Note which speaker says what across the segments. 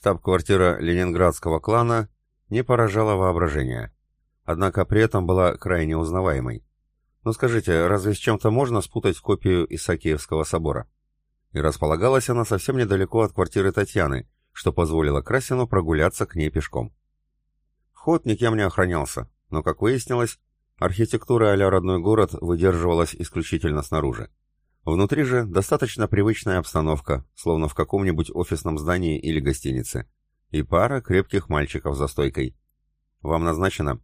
Speaker 1: Штаб-квартира ленинградского клана не поражала воображение, однако при этом была крайне узнаваемой. Ну скажите, разве с чем-то можно спутать копию Исаакиевского собора? И располагалась она совсем недалеко от квартиры Татьяны, что позволило Красину прогуляться к ней пешком. Вход никем не охранялся, но, как выяснилось, архитектура а родной город выдерживалась исключительно снаружи. Внутри же достаточно привычная обстановка, словно в каком-нибудь офисном здании или гостинице. И пара крепких мальчиков за стойкой. «Вам назначено?»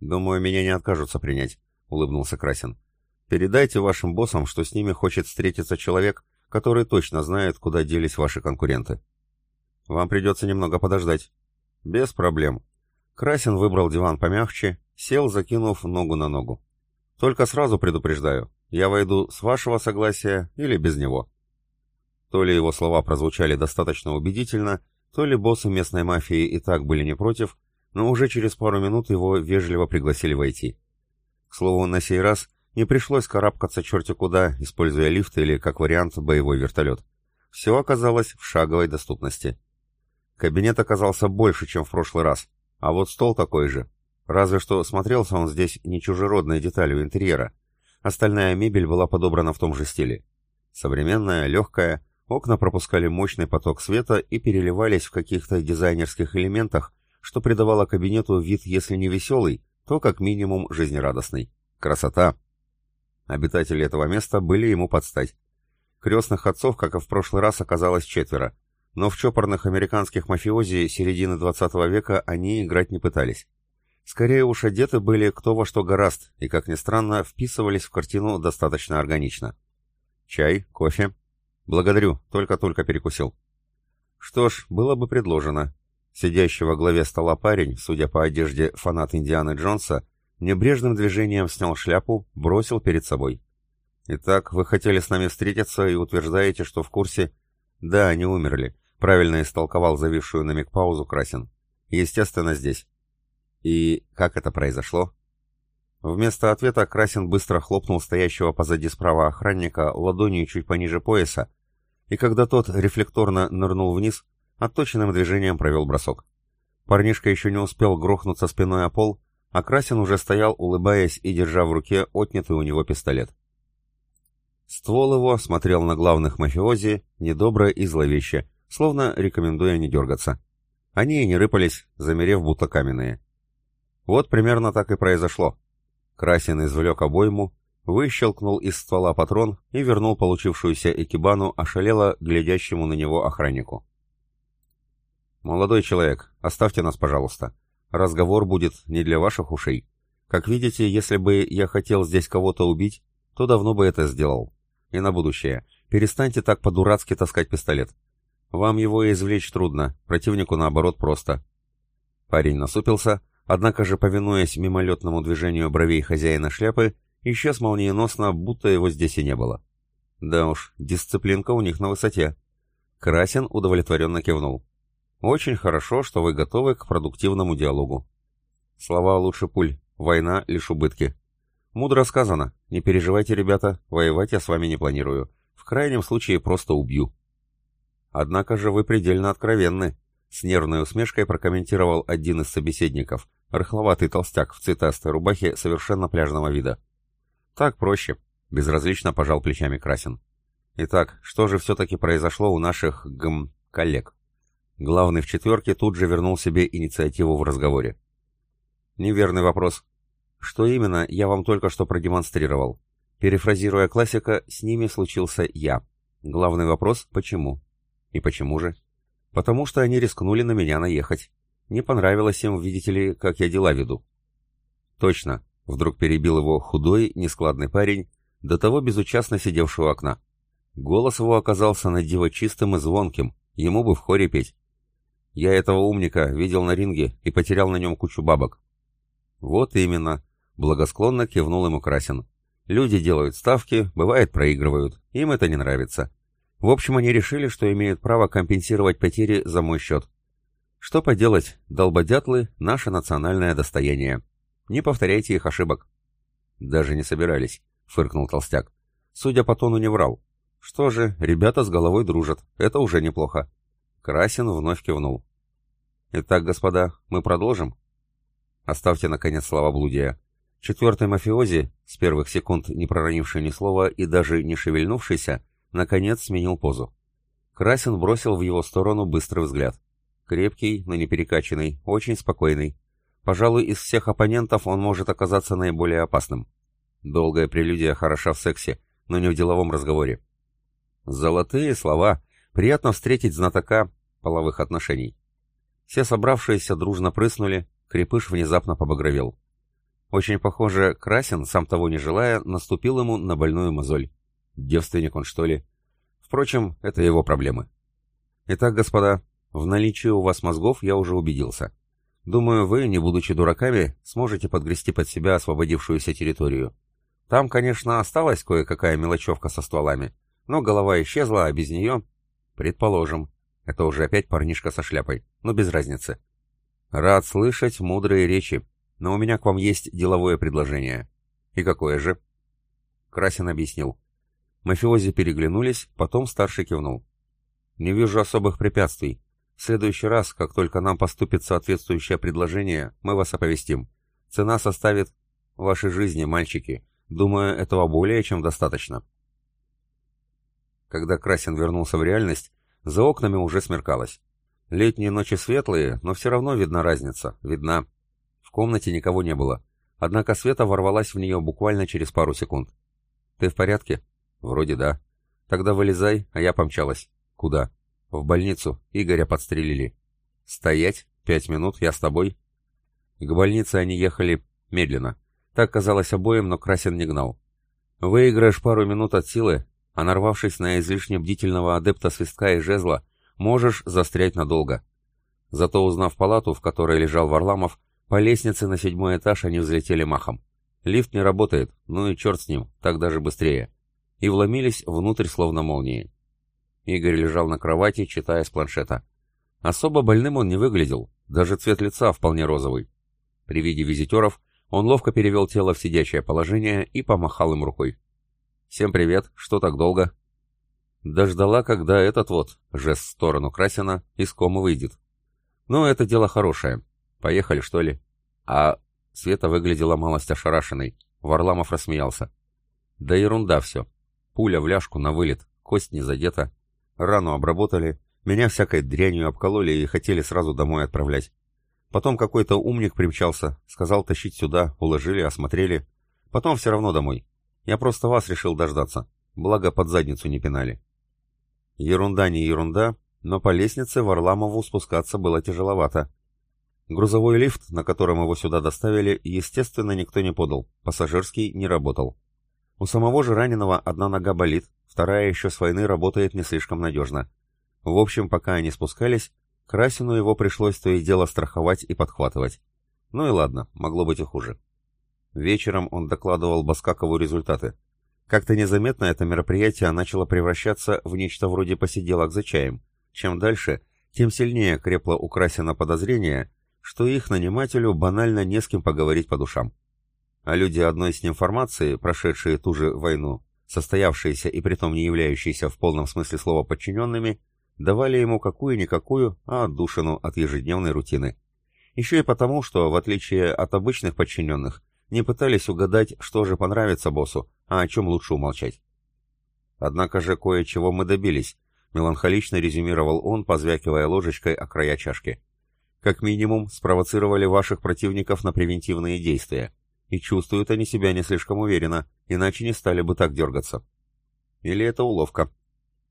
Speaker 1: «Думаю, меня не откажутся принять», — улыбнулся Красин. «Передайте вашим боссам, что с ними хочет встретиться человек, который точно знает, куда делись ваши конкуренты». «Вам придется немного подождать». «Без проблем». Красин выбрал диван помягче, сел, закинув ногу на ногу. «Только сразу предупреждаю, я войду с вашего согласия или без него. То ли его слова прозвучали достаточно убедительно, то ли боссы местной мафии и так были не против, но уже через пару минут его вежливо пригласили войти. К слову, на сей раз не пришлось карабкаться черти куда, используя лифт или, как вариант, боевой вертолет. Все оказалось в шаговой доступности. Кабинет оказался больше, чем в прошлый раз, а вот стол такой же. Разве что смотрелся он здесь не чужеродной деталью интерьера, Остальная мебель была подобрана в том же стиле. Современная, легкая, окна пропускали мощный поток света и переливались в каких-то дизайнерских элементах, что придавало кабинету вид, если не веселый, то как минимум жизнерадостный. Красота! Обитатели этого места были ему под стать. Крестных отцов, как и в прошлый раз, оказалось четверо, но в чопорных американских мафиози середины 20 века они играть не пытались. Скорее уж одеты были кто во что гораст, и, как ни странно, вписывались в картину достаточно органично. Чай, кофе. Благодарю, только-только перекусил. Что ж, было бы предложено. Сидящий во главе стола парень, судя по одежде фанат Индианы Джонса, небрежным движением снял шляпу, бросил перед собой. «Итак, вы хотели с нами встретиться и утверждаете, что в курсе...» «Да, они умерли», — правильно истолковал зависшую на миг паузу Красин. «Естественно, здесь. И как это произошло? Вместо ответа Красин быстро хлопнул стоящего позади справа охранника ладонью чуть пониже пояса, и когда тот рефлекторно нырнул вниз, отточенным движением провел бросок. Парнишка еще не успел грохнуться спиной о пол, а Красин уже стоял, улыбаясь и держа в руке отнятый у него пистолет. Ствол его смотрел на главных мафиози, недобро и зловеще, словно рекомендуя не дергаться. Они и не рыпались, замерев будто каменные. Вот примерно так и произошло. Красин извлек обойму, выщелкнул из ствола патрон и вернул получившуюся экибану ошалело глядящему на него охраннику. «Молодой человек, оставьте нас, пожалуйста. Разговор будет не для ваших ушей. Как видите, если бы я хотел здесь кого-то убить, то давно бы это сделал. И на будущее. Перестаньте так по-дурацки таскать пистолет. Вам его извлечь трудно, противнику наоборот просто». Парень насупился, Однако же, повинуясь мимолетному движению бровей хозяина шляпы, исчез молниеносно, будто его здесь и не было. Да уж, дисциплинка у них на высоте. Красин удовлетворенно кивнул. «Очень хорошо, что вы готовы к продуктивному диалогу». Слова лучше пуль, война лишь убытки. Мудро сказано, не переживайте, ребята, воевать я с вами не планирую. В крайнем случае просто убью. Однако же вы предельно откровенны, с нервной усмешкой прокомментировал один из собеседников, рыхловатый толстяк в цветастой рубахе совершенно пляжного вида. «Так проще», — безразлично пожал плечами Красин. «Итак, что же все-таки произошло у наших, гм, коллег?» Главный в четверке тут же вернул себе инициативу в разговоре. «Неверный вопрос. Что именно, я вам только что продемонстрировал. Перефразируя классика, с ними случился я. Главный вопрос — почему? И почему же? Потому что они рискнули на меня наехать. Не понравилось им, видите ли, как я дела веду. Точно, вдруг перебил его худой, нескладный парень, до того безучастно сидевший у окна. Голос его оказался на диво чистым и звонким, ему бы в хоре петь. Я этого умника видел на ринге и потерял на нем кучу бабок. Вот именно, благосклонно кивнул ему Красин. Люди делают ставки, бывает проигрывают, им это не нравится. В общем, они решили, что имеют право компенсировать потери за мой счет. Что поделать, долбодятлы — наше национальное достояние. Не повторяйте их ошибок. Даже не собирались, — фыркнул толстяк. Судя по тону, не врал. Что же, ребята с головой дружат, это уже неплохо. Красин вновь кивнул. Итак, господа, мы продолжим? Оставьте, наконец, словоблудие. Четвертый мафиози, с первых секунд не проронивший ни слова и даже не шевельнувшийся, наконец сменил позу. Красин бросил в его сторону быстрый взгляд. Крепкий, но не перекачанный, очень спокойный. Пожалуй, из всех оппонентов он может оказаться наиболее опасным. Долгая прелюдия хороша в сексе, но не в деловом разговоре. Золотые слова. Приятно встретить знатока половых отношений. Все собравшиеся дружно прыснули, крепыш внезапно побагровел. Очень похоже, Красин, сам того не желая, наступил ему на больную мозоль. Девственник он, что ли? Впрочем, это его проблемы. Итак, господа, в наличии у вас мозгов я уже убедился. Думаю, вы, не будучи дураками, сможете подгрести под себя освободившуюся территорию. Там, конечно, осталась кое-какая мелочевка со стволами, но голова исчезла, а без нее... Предположим. Это уже опять парнишка со шляпой, но без разницы. Рад слышать мудрые речи, но у меня к вам есть деловое предложение. И какое же? Красин объяснил. Мафиози переглянулись, потом старший кивнул. «Не вижу особых препятствий. В следующий раз, как только нам поступит соответствующее предложение, мы вас оповестим. Цена составит вашей жизни, мальчики. Думаю, этого более чем достаточно». Когда Красин вернулся в реальность, за окнами уже смеркалось. Летние ночи светлые, но все равно видна разница, видна. В комнате никого не было. Однако Света ворвалась в нее буквально через пару секунд. «Ты в порядке?» «Вроде да». «Тогда вылезай, а я помчалась». «Куда?» «В больницу. Игоря подстрелили». «Стоять? Пять минут, я с тобой». К больнице они ехали медленно. Так казалось обоим, но Красин не гнал. Выиграешь пару минут от силы, а нарвавшись на излишне бдительного адепта свистка и жезла, можешь застрять надолго. Зато узнав палату, в которой лежал Варламов, по лестнице на седьмой этаж они взлетели махом. Лифт не работает, ну и черт с ним, так даже быстрее и вломились внутрь словно молнии. Игорь лежал на кровати, читая с планшета. Особо больным он не выглядел, даже цвет лица вполне розовый. При виде визитеров он ловко перевел тело в сидячее положение и помахал им рукой. «Всем привет, что так долго?» Дождала, когда этот вот, жест в сторону Красина, из кома выйдет. «Ну, это дело хорошее. Поехали, что ли?» А Света выглядела малость ошарашенной. Варламов рассмеялся. «Да ерунда все. Пуля в ляжку на вылет, кость не задета. Рану обработали, меня всякой дрянью обкололи и хотели сразу домой отправлять. Потом какой-то умник примчался, сказал тащить сюда, уложили, осмотрели. Потом все равно домой. Я просто вас решил дождаться. Благо под задницу не пинали. Ерунда не ерунда, но по лестнице Варламову спускаться было тяжеловато. Грузовой лифт, на котором его сюда доставили, естественно, никто не подал, пассажирский не работал. У самого же раненого одна нога болит, вторая еще с войны работает не слишком надежно. В общем, пока они спускались, Красину его пришлось то и дело страховать и подхватывать. Ну и ладно, могло быть и хуже. Вечером он докладывал Баскакову результаты. Как-то незаметно это мероприятие начало превращаться в нечто вроде посиделок за чаем. Чем дальше, тем сильнее крепло у Красина подозрение, что их нанимателю банально не с кем поговорить по душам а люди одной с ним формации, прошедшие ту же войну, состоявшиеся и притом не являющиеся в полном смысле слова подчиненными, давали ему какую-никакую, а отдушину от ежедневной рутины. Еще и потому, что, в отличие от обычных подчиненных, не пытались угадать, что же понравится боссу, а о чем лучше умолчать. Однако же кое-чего мы добились, меланхолично резюмировал он, позвякивая ложечкой о края чашки. Как минимум, спровоцировали ваших противников на превентивные действия. И чувствуют они себя не слишком уверенно, иначе не стали бы так дергаться. Или это уловка.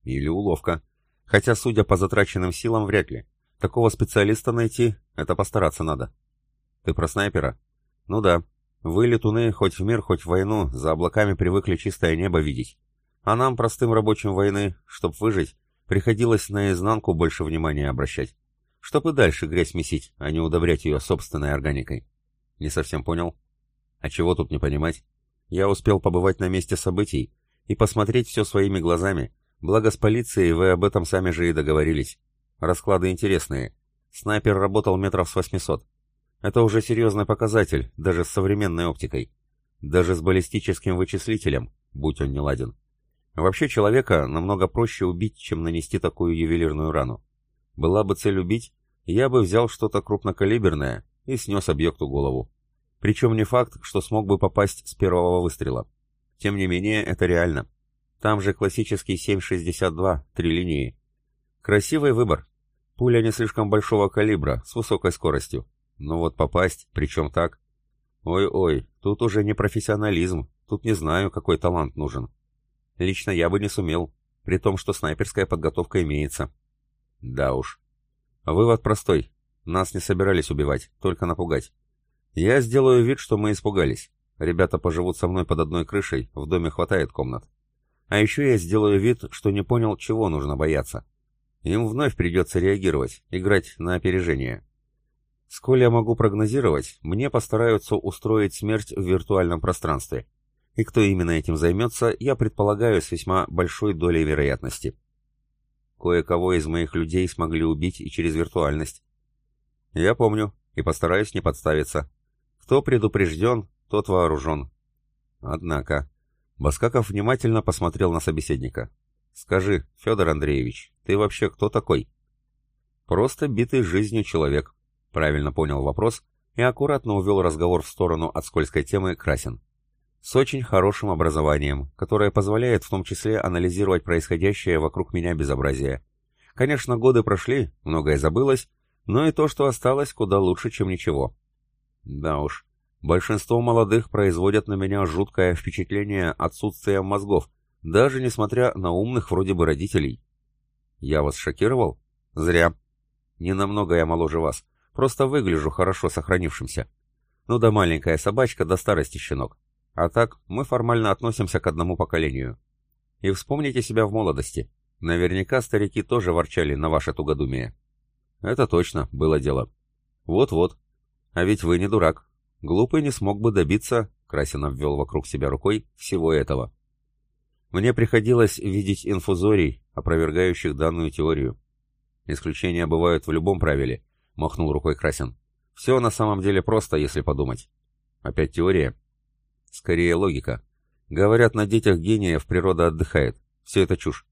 Speaker 1: Или уловка. Хотя, судя по затраченным силам, вряд ли. Такого специалиста найти — это постараться надо. Ты про снайпера? Ну да. Вы, летуны, хоть в мир, хоть в войну, за облаками привыкли чистое небо видеть. А нам, простым рабочим войны, чтоб выжить, приходилось наизнанку больше внимания обращать. Чтоб и дальше грязь месить, а не удобрять ее собственной органикой. Не совсем понял. А чего тут не понимать? Я успел побывать на месте событий и посмотреть все своими глазами. Благо с полицией вы об этом сами же и договорились. Расклады интересные. Снайпер работал метров с 800. Это уже серьезный показатель, даже с современной оптикой. Даже с баллистическим вычислителем, будь он не ладен. Вообще человека намного проще убить, чем нанести такую ювелирную рану. Была бы цель убить, я бы взял что-то крупнокалиберное и снес объекту голову. Причем не факт, что смог бы попасть с первого выстрела. Тем не менее, это реально. Там же классический 7,62, три линии. Красивый выбор. Пуля не слишком большого калибра, с высокой скоростью. Но вот попасть, причем так... Ой-ой, тут уже не профессионализм, тут не знаю, какой талант нужен. Лично я бы не сумел, при том, что снайперская подготовка имеется. Да уж. Вывод простой. Нас не собирались убивать, только напугать. Я сделаю вид, что мы испугались. Ребята поживут со мной под одной крышей, в доме хватает комнат. А еще я сделаю вид, что не понял, чего нужно бояться. Им вновь придется реагировать, играть на опережение. Сколь я могу прогнозировать, мне постараются устроить смерть в виртуальном пространстве. И кто именно этим займется, я предполагаю с весьма большой долей вероятности. Кое-кого из моих людей смогли убить и через виртуальность. Я помню, и постараюсь не подставиться. Кто предупрежден, тот вооружен. Однако... Баскаков внимательно посмотрел на собеседника. «Скажи, Федор Андреевич, ты вообще кто такой?» «Просто битый жизнью человек», — правильно понял вопрос и аккуратно увел разговор в сторону от скользкой темы Красин с очень хорошим образованием, которое позволяет в том числе анализировать происходящее вокруг меня безобразие. Конечно, годы прошли, многое забылось, но и то, что осталось, куда лучше, чем ничего. Да уж, большинство молодых производят на меня жуткое впечатление отсутствия мозгов, даже несмотря на умных вроде бы родителей. Я вас шокировал? Зря. Не намного я моложе вас, просто выгляжу хорошо сохранившимся. Ну да маленькая собачка до старости щенок. А так, мы формально относимся к одному поколению. И вспомните себя в молодости. Наверняка старики тоже ворчали на ваше тугодумие. Это точно, было дело. Вот-вот. А ведь вы не дурак. Глупый не смог бы добиться, Красин обвел вокруг себя рукой, всего этого. Мне приходилось видеть инфузорий, опровергающих данную теорию. Исключения бывают в любом правиле, махнул рукой Красин. Все на самом деле просто, если подумать. Опять теория? Скорее логика. Говорят, на детях гениев природа отдыхает. Все это чушь.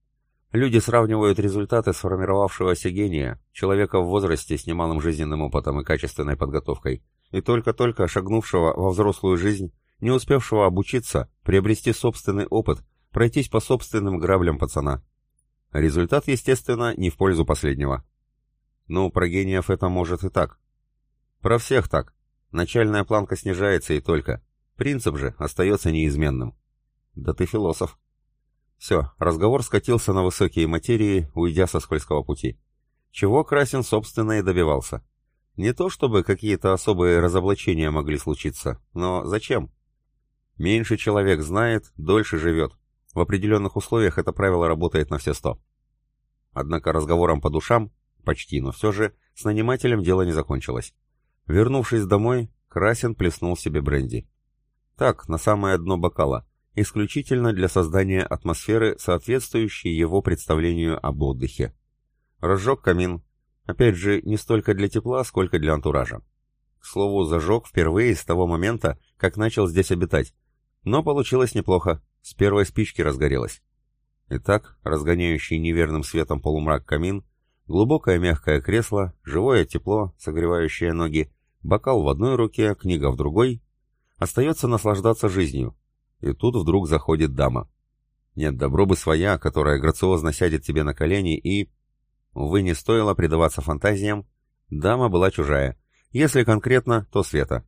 Speaker 1: Люди сравнивают результаты сформировавшегося гения, человека в возрасте с немалым жизненным опытом и качественной подготовкой, и только-только шагнувшего во взрослую жизнь, не успевшего обучиться, приобрести собственный опыт, пройтись по собственным граблям пацана. Результат, естественно, не в пользу последнего. Ну, про гениев это может и так. Про всех так. Начальная планка снижается и только. Принцип же остается неизменным. Да ты философ. Все, разговор скатился на высокие материи, уйдя со скользкого пути. Чего Красин, собственно, и добивался. Не то чтобы какие-то особые разоблачения могли случиться, но зачем? Меньше человек знает, дольше живет. В определенных условиях это правило работает на все сто. Однако разговором по душам, почти, но все же, с нанимателем дело не закончилось. Вернувшись домой, Красин плеснул себе бренди. Так, на самое дно бокала, исключительно для создания атмосферы, соответствующей его представлению об отдыхе. Разжег камин. Опять же, не столько для тепла, сколько для антуража. К слову, зажег впервые с того момента, как начал здесь обитать. Но получилось неплохо, с первой спички разгорелось. Итак, разгоняющий неверным светом полумрак камин, глубокое мягкое кресло, живое тепло, согревающее ноги, бокал в одной руке, книга в другой Остается наслаждаться жизнью. И тут вдруг заходит дама. Нет, добро бы своя, которая грациозно сядет тебе на колени и... Увы, не стоило предаваться фантазиям. Дама была чужая. Если конкретно, то Света.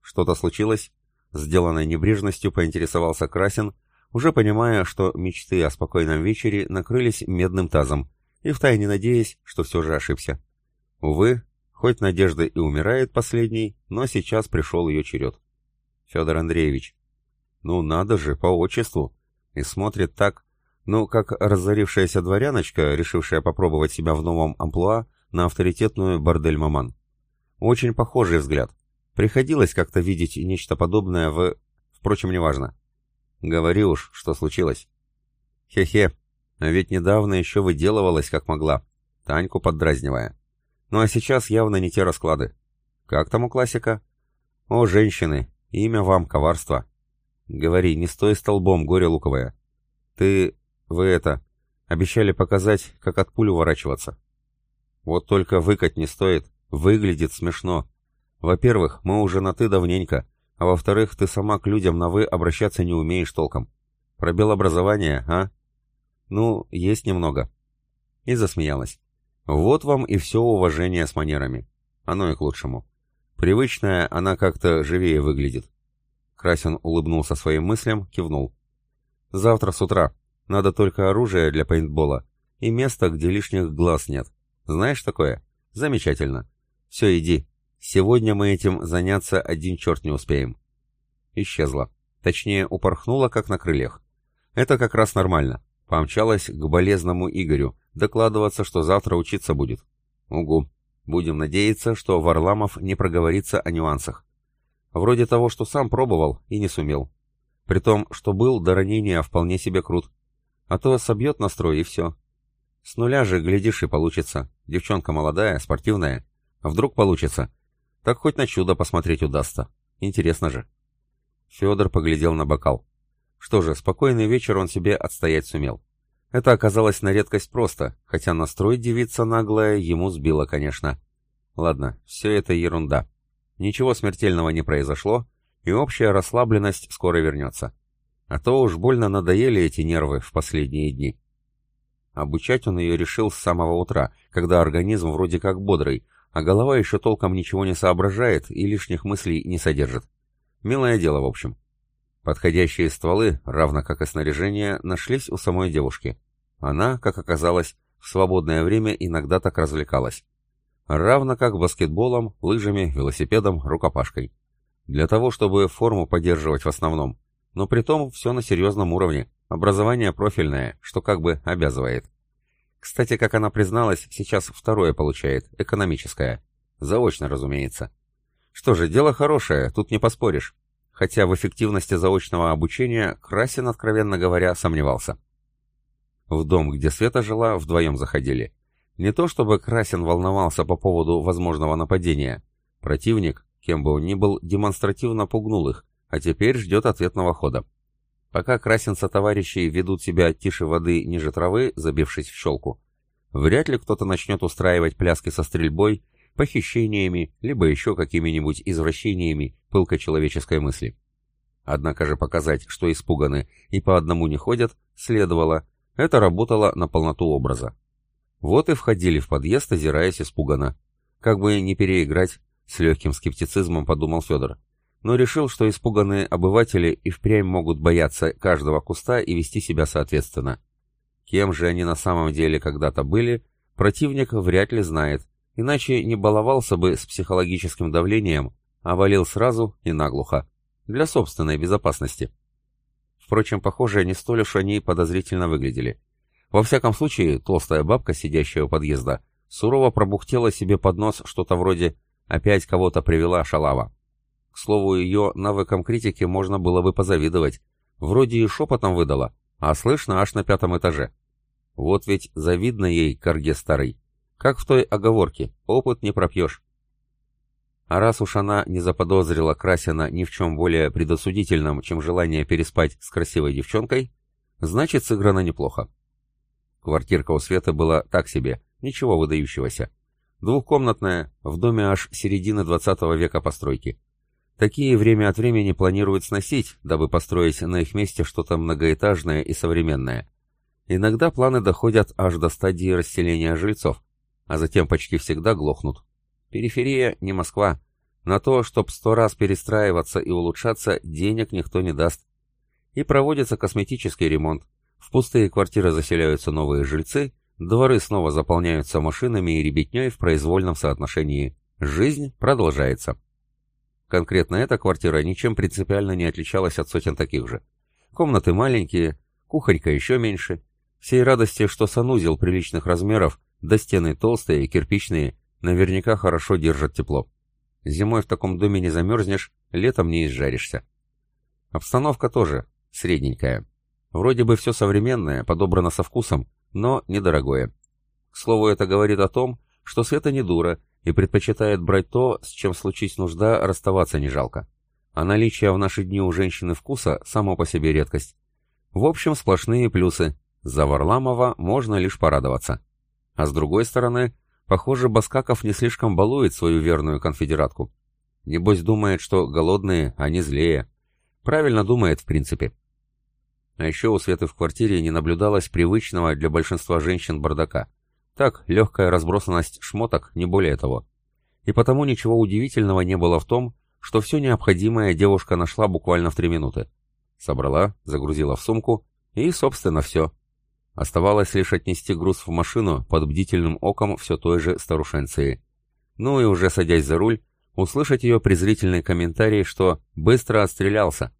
Speaker 1: Что-то случилось? Сделанной небрежностью поинтересовался Красин, уже понимая, что мечты о спокойном вечере накрылись медным тазом, и втайне надеясь, что все же ошибся. Увы, хоть надежда и умирает последней, но сейчас пришел ее черед. Федор Андреевич. Ну, надо же, по отчеству. И смотрит так, ну, как разорившаяся дворяночка, решившая попробовать себя в новом амплуа, на авторитетную бордель-маман. Очень похожий взгляд. Приходилось как-то видеть нечто подобное в... Впрочем, неважно. Говори уж, что случилось. Хе-хе, а ведь недавно еще выделывалась как могла, Таньку поддразнивая. Ну а сейчас явно не те расклады. Как там у классика? О, женщины, Имя вам коварство. Говори, не стой столбом, горе луковое. Ты... вы это... обещали показать, как от пуль уворачиваться. Вот только выкать не стоит, выглядит смешно. Во-первых, мы уже на «ты» давненько, а во-вторых, ты сама к людям на «вы» обращаться не умеешь толком. Пробел образования, а? Ну, есть немного. И засмеялась. Вот вам и все уважение с манерами. Оно и к лучшему. Привычная, она как-то живее выглядит. Красин улыбнулся своим мыслям, кивнул. Завтра с утра. Надо только оружие для пейнтбола и место, где лишних глаз нет. Знаешь такое? Замечательно. Все, иди. Сегодня мы этим заняться один черт не успеем. Исчезла. Точнее, упорхнула, как на крыльях. Это как раз нормально. Помчалась к болезному Игорю, докладываться, что завтра учиться будет. Угу. Будем надеяться, что Варламов не проговорится о нюансах. Вроде того, что сам пробовал и не сумел. При том, что был до ранения вполне себе крут. А то собьет настрой и все. С нуля же, глядишь, и получится. Девчонка молодая, спортивная. Вдруг получится. Так хоть на чудо посмотреть удастся. Интересно же. Федор поглядел на бокал. Что же, спокойный вечер он себе отстоять сумел. Это оказалось на редкость просто, хотя настрой девица наглая ему сбила, конечно. Ладно, все это ерунда. Ничего смертельного не произошло, и общая расслабленность скоро вернется. А то уж больно надоели эти нервы в последние дни. Обучать он ее решил с самого утра, когда организм вроде как бодрый, а голова еще толком ничего не соображает и лишних мыслей не содержит. Милое дело, в общем. Подходящие стволы, равно как и снаряжение, нашлись у самой девушки. Она, как оказалось, в свободное время иногда так развлекалась. Равно как баскетболом, лыжами, велосипедом, рукопашкой. Для того, чтобы форму поддерживать в основном. Но при том все на серьезном уровне. Образование профильное, что как бы обязывает. Кстати, как она призналась, сейчас второе получает, экономическое. Заочно, разумеется. Что же, дело хорошее, тут не поспоришь. Хотя в эффективности заочного обучения Красин, откровенно говоря, сомневался. В дом, где Света жила, вдвоем заходили. Не то чтобы Красин волновался по поводу возможного нападения. Противник, кем бы он ни был, демонстративно пугнул их, а теперь ждет ответного хода. Пока Красин со товарищей ведут себя тише воды ниже травы, забившись в щелку, вряд ли кто-то начнет устраивать пляски со стрельбой, похищениями, либо еще какими-нибудь извращениями пылкой человеческой мысли. Однако же показать, что испуганы и по одному не ходят, следовало. Это работало на полноту образа. Вот и входили в подъезд, озираясь испуганно. Как бы не переиграть, с легким скептицизмом подумал Федор но решил, что испуганные обыватели и впрямь могут бояться каждого куста и вести себя соответственно. Кем же они на самом деле когда-то были, противник вряд ли знает, иначе не баловался бы с психологическим давлением, а валил сразу и наглухо, для собственной безопасности. Впрочем, похоже, не столь уж они подозрительно выглядели. Во всяком случае, толстая бабка, сидящая у подъезда, сурово пробухтела себе под нос что-то вроде «опять кого-то привела шалава». К слову, ее навыкам критики можно было бы позавидовать. Вроде и шепотом выдала, а слышно аж на пятом этаже. Вот ведь завидно ей, корге старый. Как в той оговорке, опыт не пропьешь. А раз уж она не заподозрила Красина ни в чем более предосудительном, чем желание переспать с красивой девчонкой, значит, сыграно неплохо. Квартирка у Светы была так себе, ничего выдающегося. Двухкомнатная, в доме аж середины 20 века постройки. Такие время от времени планируют сносить, дабы построить на их месте что-то многоэтажное и современное. Иногда планы доходят аж до стадии расселения жильцов, а затем почти всегда глохнут. Периферия не Москва. На то, чтоб сто раз перестраиваться и улучшаться, денег никто не даст. И проводится косметический ремонт. В пустые квартиры заселяются новые жильцы, дворы снова заполняются машинами и ребятней в произвольном соотношении. Жизнь продолжается. Конкретно эта квартира ничем принципиально не отличалась от сотен таких же. Комнаты маленькие, кухонька еще меньше. Всей радости, что санузел приличных размеров, да стены толстые, кирпичные, наверняка хорошо держат тепло. Зимой в таком доме не замерзнешь, летом не изжаришься. Обстановка тоже средненькая. Вроде бы все современное, подобрано со вкусом, но недорогое. К слову, это говорит о том, что Света не дура и предпочитает брать то, с чем случись нужда, расставаться не жалко. А наличие в наши дни у женщины вкуса само по себе редкость. В общем, сплошные плюсы. За Варламова можно лишь порадоваться. А с другой стороны, Похоже, Баскаков не слишком балует свою верную конфедератку. Небось думает, что голодные, они злее. Правильно думает, в принципе. А еще у Светы в квартире не наблюдалось привычного для большинства женщин бардака. Так, легкая разбросанность шмоток, не более того. И потому ничего удивительного не было в том, что все необходимое девушка нашла буквально в три минуты. Собрала, загрузила в сумку и, собственно, все. Оставалось лишь отнести груз в машину под бдительным оком все той же старушенции. Ну и уже садясь за руль, услышать ее презрительный комментарий, что «быстро отстрелялся».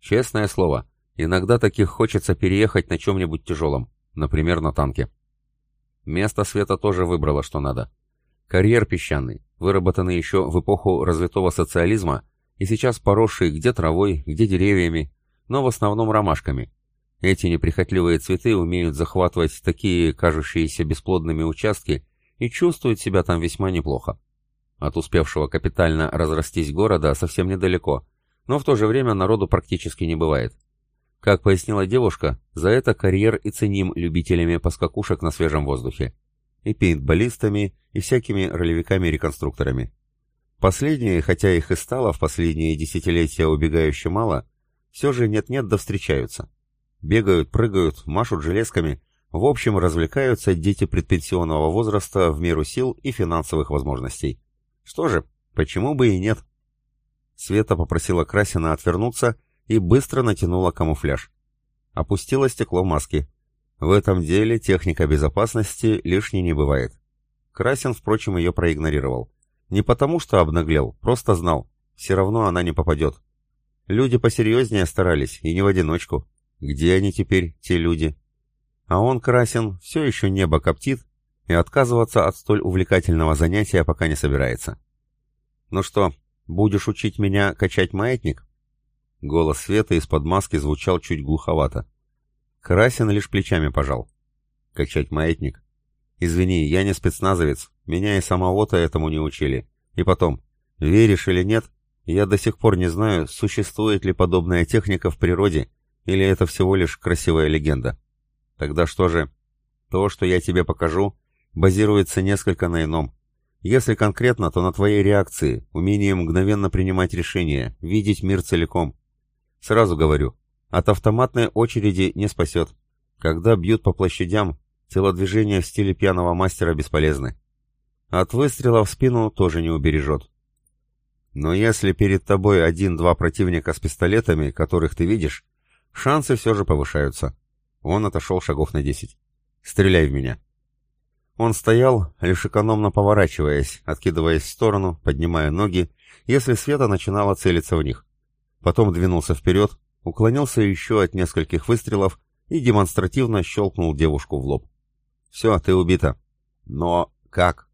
Speaker 1: Честное слово, иногда таких хочется переехать на чем-нибудь тяжелом, например, на танке. Место Света тоже выбрала, что надо. Карьер песчаный, выработанный еще в эпоху развитого социализма и сейчас поросший где травой, где деревьями, но в основном ромашками. Эти неприхотливые цветы умеют захватывать такие кажущиеся бесплодными участки и чувствуют себя там весьма неплохо. От успевшего капитально разрастись города совсем недалеко, но в то же время народу практически не бывает. Как пояснила девушка, за это карьер и ценим любителями поскакушек на свежем воздухе. И пейнтболистами, и всякими ролевиками-реконструкторами. Последние, хотя их и стало в последние десятилетия убегающе мало, все же нет-нет да встречаются. Бегают, прыгают, машут железками, в общем, развлекаются дети предпенсионного возраста в меру сил и финансовых возможностей. Что же, почему бы и нет? Света попросила Красина отвернуться и быстро натянула камуфляж. Опустила стекло маски. В этом деле техника безопасности лишней не бывает. Красин, впрочем, ее проигнорировал. Не потому, что обнаглел, просто знал. Все равно она не попадет. Люди посерьезнее старались, и не в одиночку. Где они теперь, те люди? А он, Красин, все еще небо коптит и отказываться от столь увлекательного занятия пока не собирается. «Ну что, будешь учить меня качать маятник?» Голос Света из-под маски звучал чуть глуховато. Красин лишь плечами пожал. «Качать маятник? Извини, я не спецназовец, меня и самого-то этому не учили. И потом, веришь или нет, я до сих пор не знаю, существует ли подобная техника в природе, или это всего лишь красивая легенда. Тогда что же? То, что я тебе покажу, базируется несколько на ином. Если конкретно, то на твоей реакции, умении мгновенно принимать решения, видеть мир целиком. Сразу говорю, от автоматной очереди не спасет. Когда бьют по площадям, телодвижения в стиле пьяного мастера бесполезны. От выстрела в спину тоже не убережет. Но если перед тобой один-два противника с пистолетами, которых ты видишь, шансы все же повышаются. Он отошел шагов на десять. Стреляй в меня. Он стоял, лишь экономно поворачиваясь, откидываясь в сторону, поднимая ноги, если Света начинала целиться в них. Потом двинулся вперед, уклонился еще от нескольких выстрелов и демонстративно щелкнул девушку в лоб. «Все, ты убита». «Но как?»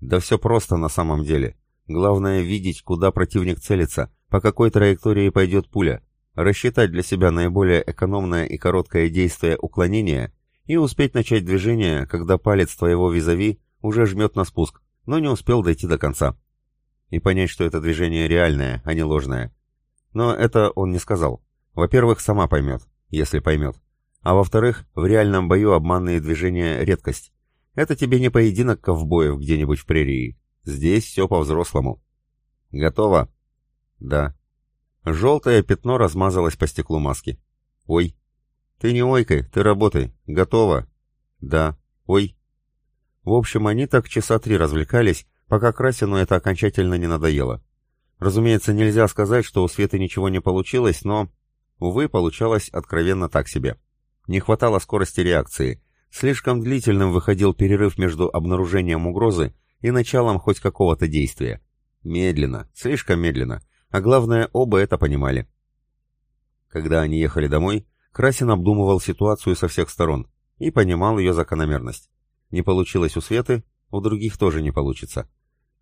Speaker 1: «Да все просто на самом деле. Главное видеть, куда противник целится, по какой траектории пойдет пуля, рассчитать для себя наиболее экономное и короткое действие уклонения и успеть начать движение, когда палец твоего визави уже жмет на спуск, но не успел дойти до конца. И понять, что это движение реальное, а не ложное. Но это он не сказал. Во-первых, сама поймет, если поймет. А во-вторых, в реальном бою обманные движения — редкость. Это тебе не поединок ковбоев где-нибудь в прерии. Здесь все по-взрослому. Готово? Да. Желтое пятно размазалось по стеклу маски. Ой, «Ты не ойкай, ты работай. Готово?» «Да. Ой». В общем, они так часа три развлекались, пока Красину это окончательно не надоело. Разумеется, нельзя сказать, что у Светы ничего не получилось, но... Увы, получалось откровенно так себе. Не хватало скорости реакции. Слишком длительным выходил перерыв между обнаружением угрозы и началом хоть какого-то действия. Медленно, слишком медленно. А главное, оба это понимали. Когда они ехали домой, Красин обдумывал ситуацию со всех сторон и понимал ее закономерность. Не получилось у Светы, у других тоже не получится.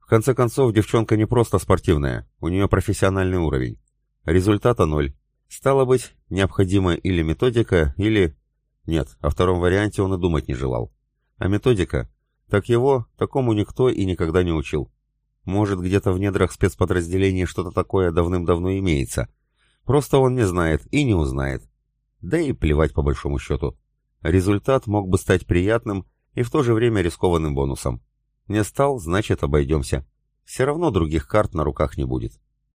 Speaker 1: В конце концов, девчонка не просто спортивная, у нее профессиональный уровень. Результата ноль. Стало быть, необходима или методика, или... Нет, о втором варианте он и думать не желал. А методика? Так его, такому никто и никогда не учил. Может, где-то в недрах спецподразделений что-то такое давным-давно имеется. Просто он не знает и не узнает. Да и плевать по большому счету. Результат мог бы стать приятным и в то же время рискованным бонусом. Не стал, значит, обойдемся. Все равно других карт на руках не будет.